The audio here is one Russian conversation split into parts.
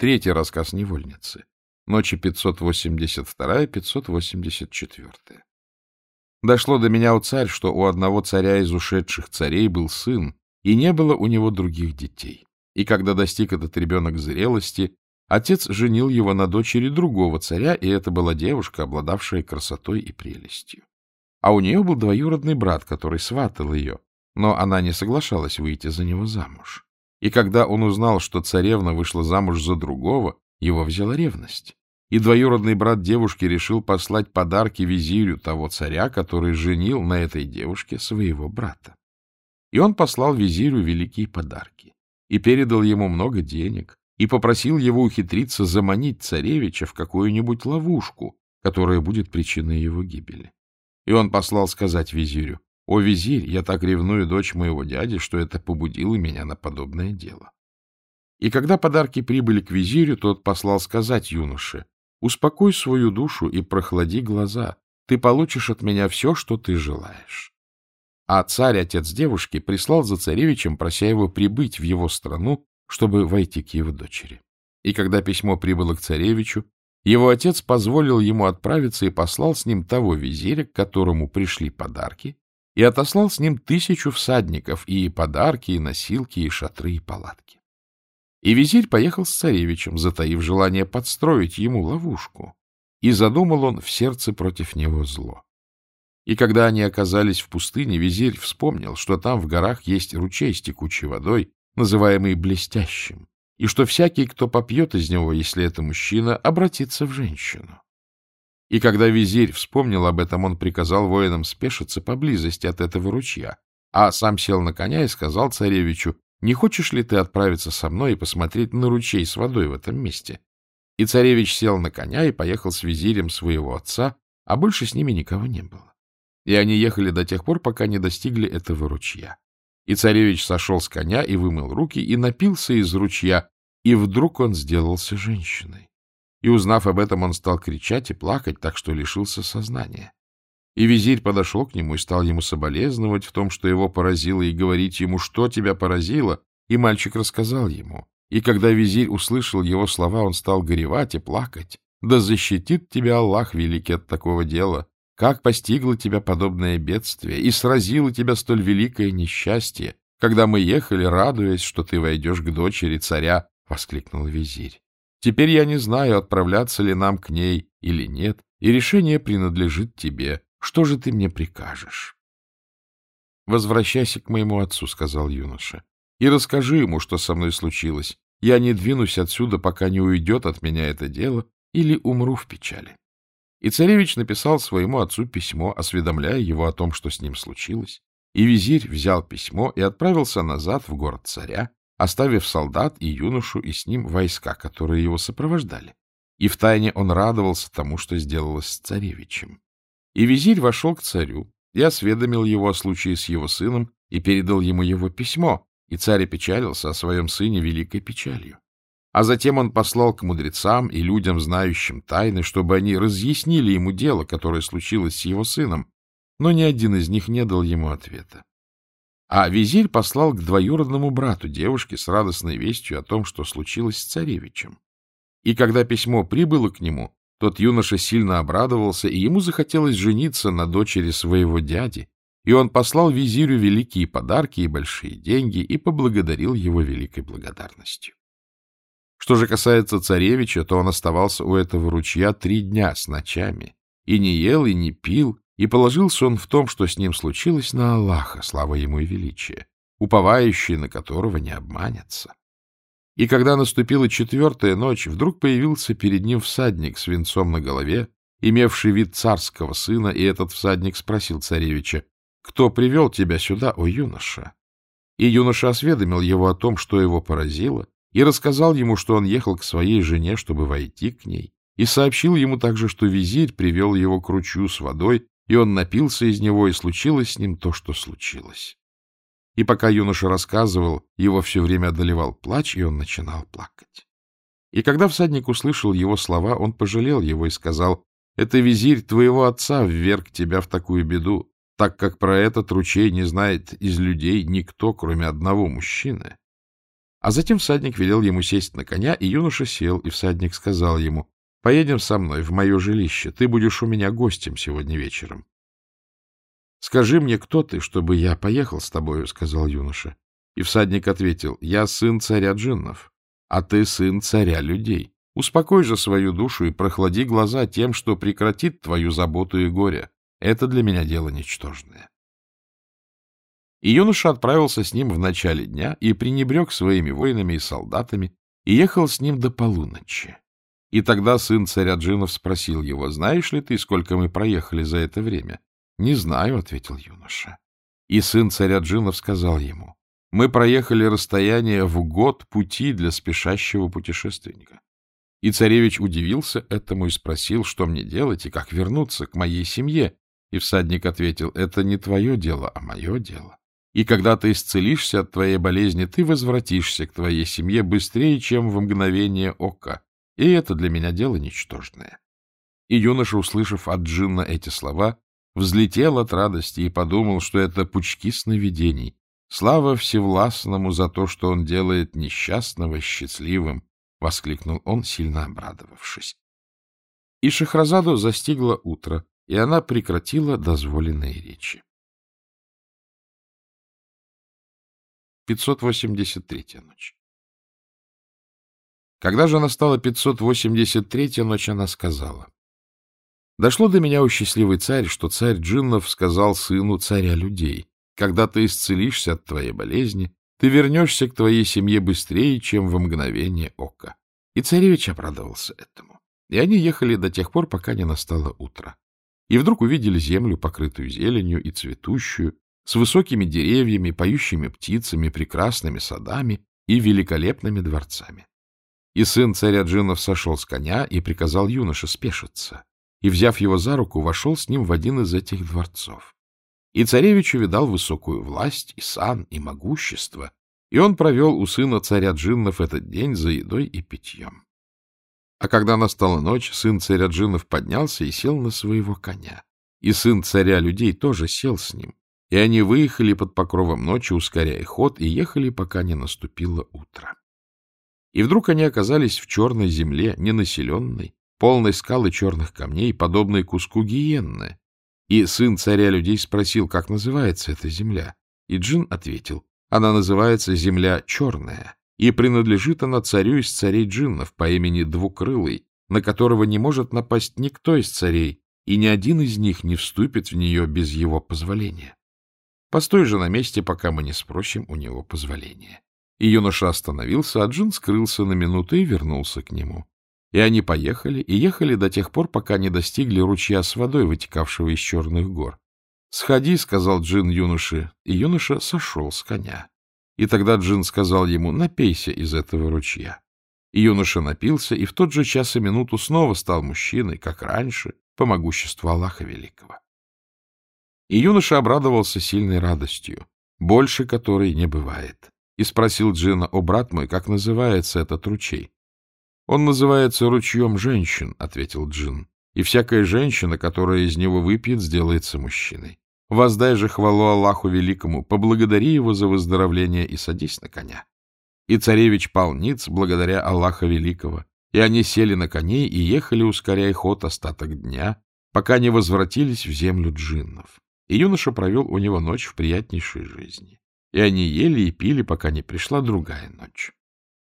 Третий рассказ невольницы. Ночи 582-584. Дошло до меня, у царь, что у одного царя из ушедших царей был сын, и не было у него других детей. И когда достиг этот ребенок зрелости, отец женил его на дочери другого царя, и это была девушка, обладавшая красотой и прелестью. А у нее был двоюродный брат, который сватал ее, но она не соглашалась выйти за него замуж. И когда он узнал, что царевна вышла замуж за другого, его взяла ревность. И двоюродный брат девушки решил послать подарки визирю того царя, который женил на этой девушке своего брата. И он послал визирю великие подарки и передал ему много денег, и попросил его ухитриться заманить царевича в какую-нибудь ловушку, которая будет причиной его гибели. И он послал сказать визирю, «О, визирь, я так ревную дочь моего дяди, что это побудило меня на подобное дело». И когда подарки прибыли к визирю, тот послал сказать юноше, «Успокой свою душу и прохлади глаза, ты получишь от меня все, что ты желаешь». А царь, отец девушки, прислал за царевичем, прося его прибыть в его страну, чтобы войти к его дочери. И когда письмо прибыло к царевичу, его отец позволил ему отправиться и послал с ним того визиря, к которому пришли подарки, и отослал с ним тысячу всадников, и подарки, и носилки, и шатры, и палатки. И визирь поехал с царевичем, затаив желание подстроить ему ловушку, и задумал он в сердце против него зло. И когда они оказались в пустыне, визирь вспомнил, что там в горах есть ручей с текучей водой, называемый блестящим, и что всякий, кто попьет из него, если это мужчина, обратится в женщину. И когда визирь вспомнил об этом, он приказал воинам спешиться поблизости от этого ручья, а сам сел на коня и сказал царевичу, «Не хочешь ли ты отправиться со мной и посмотреть на ручей с водой в этом месте?» И царевич сел на коня и поехал с визирем своего отца, а больше с ними никого не было. И они ехали до тех пор, пока не достигли этого ручья. И царевич сошел с коня и вымыл руки, и напился из ручья, и вдруг он сделался женщиной. И, узнав об этом, он стал кричать и плакать, так что лишился сознания. И визирь подошел к нему и стал ему соболезновать в том, что его поразило, и говорить ему, что тебя поразило, и мальчик рассказал ему. И когда визирь услышал его слова, он стал горевать и плакать. Да защитит тебя Аллах великий от такого дела. Как постигло тебя подобное бедствие, и сразило тебя столь великое несчастье, когда мы ехали, радуясь, что ты войдешь к дочери царя, — воскликнул визирь. Теперь я не знаю, отправляться ли нам к ней или нет, и решение принадлежит тебе. Что же ты мне прикажешь? — Возвращайся к моему отцу, — сказал юноша, — и расскажи ему, что со мной случилось. Я не двинусь отсюда, пока не уйдет от меня это дело, или умру в печали. И царевич написал своему отцу письмо, осведомляя его о том, что с ним случилось. И визирь взял письмо и отправился назад в город царя, оставив солдат и юношу, и с ним войска, которые его сопровождали. И втайне он радовался тому, что сделалось с царевичем. И визирь вошел к царю и осведомил его о случае с его сыном и передал ему его письмо, и царь опечалился о своем сыне великой печалью. А затем он послал к мудрецам и людям, знающим тайны, чтобы они разъяснили ему дело, которое случилось с его сыном, но ни один из них не дал ему ответа. А визирь послал к двоюродному брату девушки с радостной вестью о том, что случилось с царевичем. И когда письмо прибыло к нему, тот юноша сильно обрадовался, и ему захотелось жениться на дочери своего дяди, и он послал визирю великие подарки и большие деньги и поблагодарил его великой благодарностью. Что же касается царевича, то он оставался у этого ручья три дня с ночами, и не ел, и не пил, и положился он в том, что с ним случилось, на Аллаха, слава ему и величие, уповающий на которого не обманется. И когда наступила четвертая ночь, вдруг появился перед ним всадник с венцом на голове, имевший вид царского сына, и этот всадник спросил царевича, «Кто привел тебя сюда, о юноша?» И юноша осведомил его о том, что его поразило, и рассказал ему, что он ехал к своей жене, чтобы войти к ней, и сообщил ему также, что визирь привел его к ручью с водой, и он напился из него, и случилось с ним то, что случилось. И пока юноша рассказывал, его все время одолевал плач, и он начинал плакать. И когда всадник услышал его слова, он пожалел его и сказал, «Это визирь твоего отца вверг тебя в такую беду, так как про этот ручей не знает из людей никто, кроме одного мужчины». А затем всадник велел ему сесть на коня, и юноша сел, и всадник сказал ему, — Поедем со мной в мое жилище, ты будешь у меня гостем сегодня вечером. — Скажи мне, кто ты, чтобы я поехал с тобою, — сказал юноша. И всадник ответил, — Я сын царя джиннов, а ты сын царя людей. Успокой же свою душу и прохлади глаза тем, что прекратит твою заботу и горе. Это для меня дело ничтожное. И юноша отправился с ним в начале дня и пренебрег своими воинами и солдатами и ехал с ним до полуночи. И тогда сын царя Джинов спросил его, «Знаешь ли ты, сколько мы проехали за это время?» «Не знаю», — ответил юноша. И сын царя Джинов сказал ему, «Мы проехали расстояние в год пути для спешащего путешественника». И царевич удивился этому и спросил, что мне делать и как вернуться к моей семье. И всадник ответил, «Это не твое дело, а мое дело. И когда ты исцелишься от твоей болезни, ты возвратишься к твоей семье быстрее, чем в мгновение ока. И это для меня дело ничтожное». И юноша, услышав от Джинна эти слова, взлетел от радости и подумал, что это пучки сновидений. Слава Всевластному за то, что он делает несчастного счастливым, — воскликнул он, сильно обрадовавшись. И Шахразаду застигло утро, и она прекратила дозволенные речи. 583-я ночь Когда же настала 583-я ночь, она сказала, Дошло до меня, у счастливый царь, что царь Джиннов сказал сыну царя людей, когда ты исцелишься от твоей болезни, ты вернешься к твоей семье быстрее, чем в мгновение ока. И царевич обрадовался этому. И они ехали до тех пор, пока не настало утро. И вдруг увидели землю, покрытую зеленью и цветущую, с высокими деревьями, поющими птицами, прекрасными садами и великолепными дворцами. И сын царя Джинов сошел с коня и приказал юноше спешиться и, взяв его за руку, вошел с ним в один из этих дворцов. И царевич увидал высокую власть, и сан, и могущество, и он провел у сына царя джиннов этот день за едой и питьем. А когда настала ночь, сын царя джиннов поднялся и сел на своего коня, и сын царя людей тоже сел с ним, и они выехали под покровом ночи, ускоряя ход, и ехали, пока не наступило утро. И вдруг они оказались в черной земле, ненаселенной, полной скалы черных камней, подобной куску гиенны. И сын царя людей спросил, как называется эта земля. И Джин ответил, она называется Земля Черная, и принадлежит она царю из царей джиннов по имени Двукрылый, на которого не может напасть никто из царей, и ни один из них не вступит в нее без его позволения. Постой же на месте, пока мы не спросим у него позволения. И юноша остановился, а Джин скрылся на минуту и вернулся к нему. И они поехали, и ехали до тех пор, пока не достигли ручья с водой, вытекавшего из черных гор. — Сходи, — сказал Джин юноше, и юноша сошел с коня. И тогда Джин сказал ему, — напейся из этого ручья. И юноша напился, и в тот же час и минуту снова стал мужчиной, как раньше, по могуществу Аллаха Великого. И юноша обрадовался сильной радостью, больше которой не бывает, и спросил Джина, — О, брат мой, как называется этот ручей? Он называется ручьем женщин, — ответил Джин, — и всякая женщина, которая из него выпьет, сделается мужчиной. Воздай же хвалу Аллаху Великому, поблагодари его за выздоровление и садись на коня. И царевич пал ниц благодаря Аллаха Великого, и они сели на коней и ехали, ускоряя ход остаток дня, пока не возвратились в землю джиннов. И юноша провел у него ночь в приятнейшей жизни. И они ели и пили, пока не пришла другая ночь.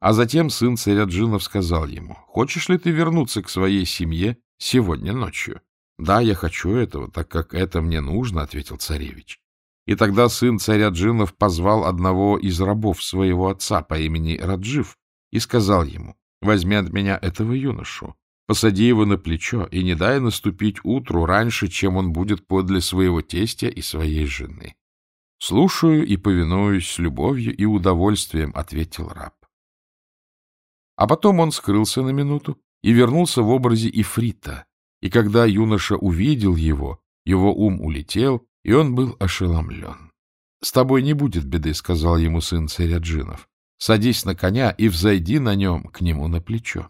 А затем сын царя Джинов сказал ему, «Хочешь ли ты вернуться к своей семье сегодня ночью?» «Да, я хочу этого, так как это мне нужно», — ответил царевич. И тогда сын царя Джинов позвал одного из рабов своего отца по имени Раджив и сказал ему, «Возьми от меня этого юношу, посади его на плечо и не дай наступить утру раньше, чем он будет подле своего тестя и своей жены». «Слушаю и повинуюсь с любовью и удовольствием», — ответил раб. А потом он скрылся на минуту и вернулся в образе Ифрита. И когда юноша увидел его, его ум улетел, и он был ошеломлен. — С тобой не будет беды, — сказал ему сын царя Джинов. — Садись на коня и взойди на нем к нему на плечо.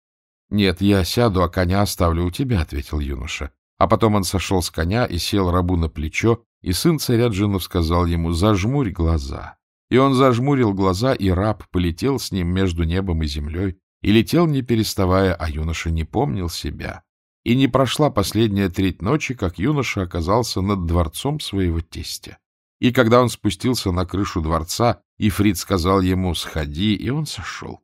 — Нет, я сяду, а коня оставлю у тебя, — ответил юноша. А потом он сошел с коня и сел рабу на плечо, и сын царя Джинов сказал ему, — зажмурь глаза И он зажмурил глаза, и раб полетел с ним между небом и землей, и летел, не переставая, а юноша не помнил себя. И не прошла последняя треть ночи, как юноша оказался над дворцом своего тестя. И когда он спустился на крышу дворца, Ифрит сказал ему «сходи», и он сошел.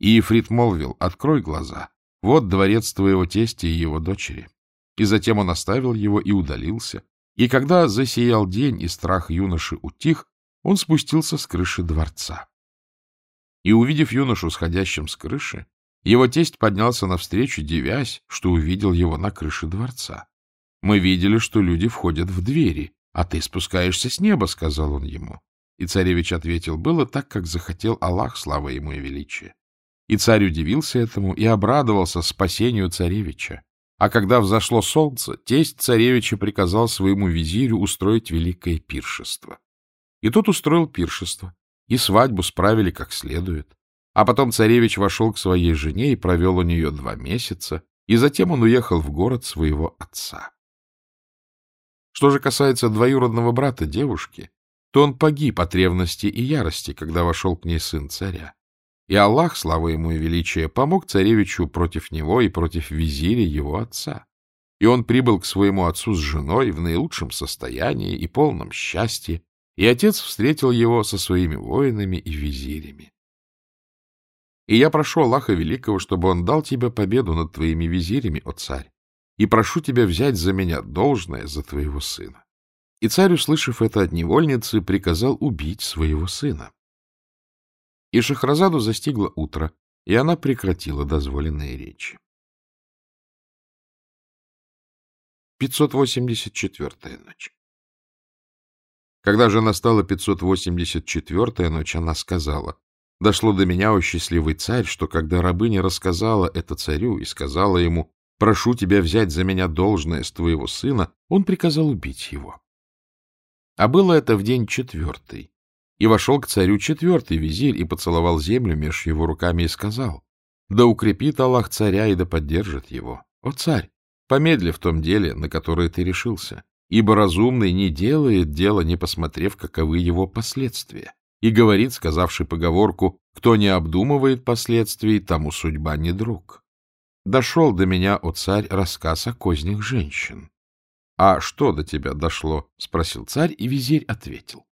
И Ифрит молвил «открой глаза, вот дворец твоего тестя и его дочери». И затем он оставил его и удалился. И когда засиял день и страх юноши утих, он спустился с крыши дворца. И, увидев юношу сходящим с крыши, его тесть поднялся навстречу, девясь, что увидел его на крыше дворца. «Мы видели, что люди входят в двери, а ты спускаешься с неба», — сказал он ему. И царевич ответил, «Было так, как захотел Аллах, слава ему и величие». И царь удивился этому и обрадовался спасению царевича. А когда взошло солнце, тесть царевича приказал своему визирю устроить великое пиршество. И тот устроил пиршество, и свадьбу справили как следует. А потом царевич вошел к своей жене и провел у нее два месяца, и затем он уехал в город своего отца. Что же касается двоюродного брата девушки, то он погиб от ревности и ярости, когда вошел к ней сын царя. И Аллах, слава ему и величие, помог царевичу против него и против визиря его отца. И он прибыл к своему отцу с женой в наилучшем состоянии и полном счастье, и отец встретил его со своими воинами и визирями. И я прошу Аллаха Великого, чтобы он дал тебе победу над твоими визирями, о царь, и прошу тебя взять за меня должное за твоего сына. И царь, услышав это от невольницы, приказал убить своего сына. И Шахразаду застигло утро, и она прекратила дозволенные речи. 584-я ночь Когда же настала 584-я ночь, она сказала, Дошло до меня, о счастливый царь, что когда рабыня рассказала это царю и сказала ему, «Прошу тебя взять за меня должное с твоего сына», он приказал убить его. А было это в день четвертый. И вошел к царю четвертый визирь и поцеловал землю меж его руками и сказал, «Да укрепит Аллах царя и да поддержит его. О, царь, помедли в том деле, на которое ты решился, ибо разумный не делает дело, не посмотрев, каковы его последствия и говорит, сказавший поговорку, кто не обдумывает последствий, тому судьба не друг. Дошел до меня, о царь, рассказ о кознях женщин. — А что до тебя дошло? — спросил царь, и визирь ответил.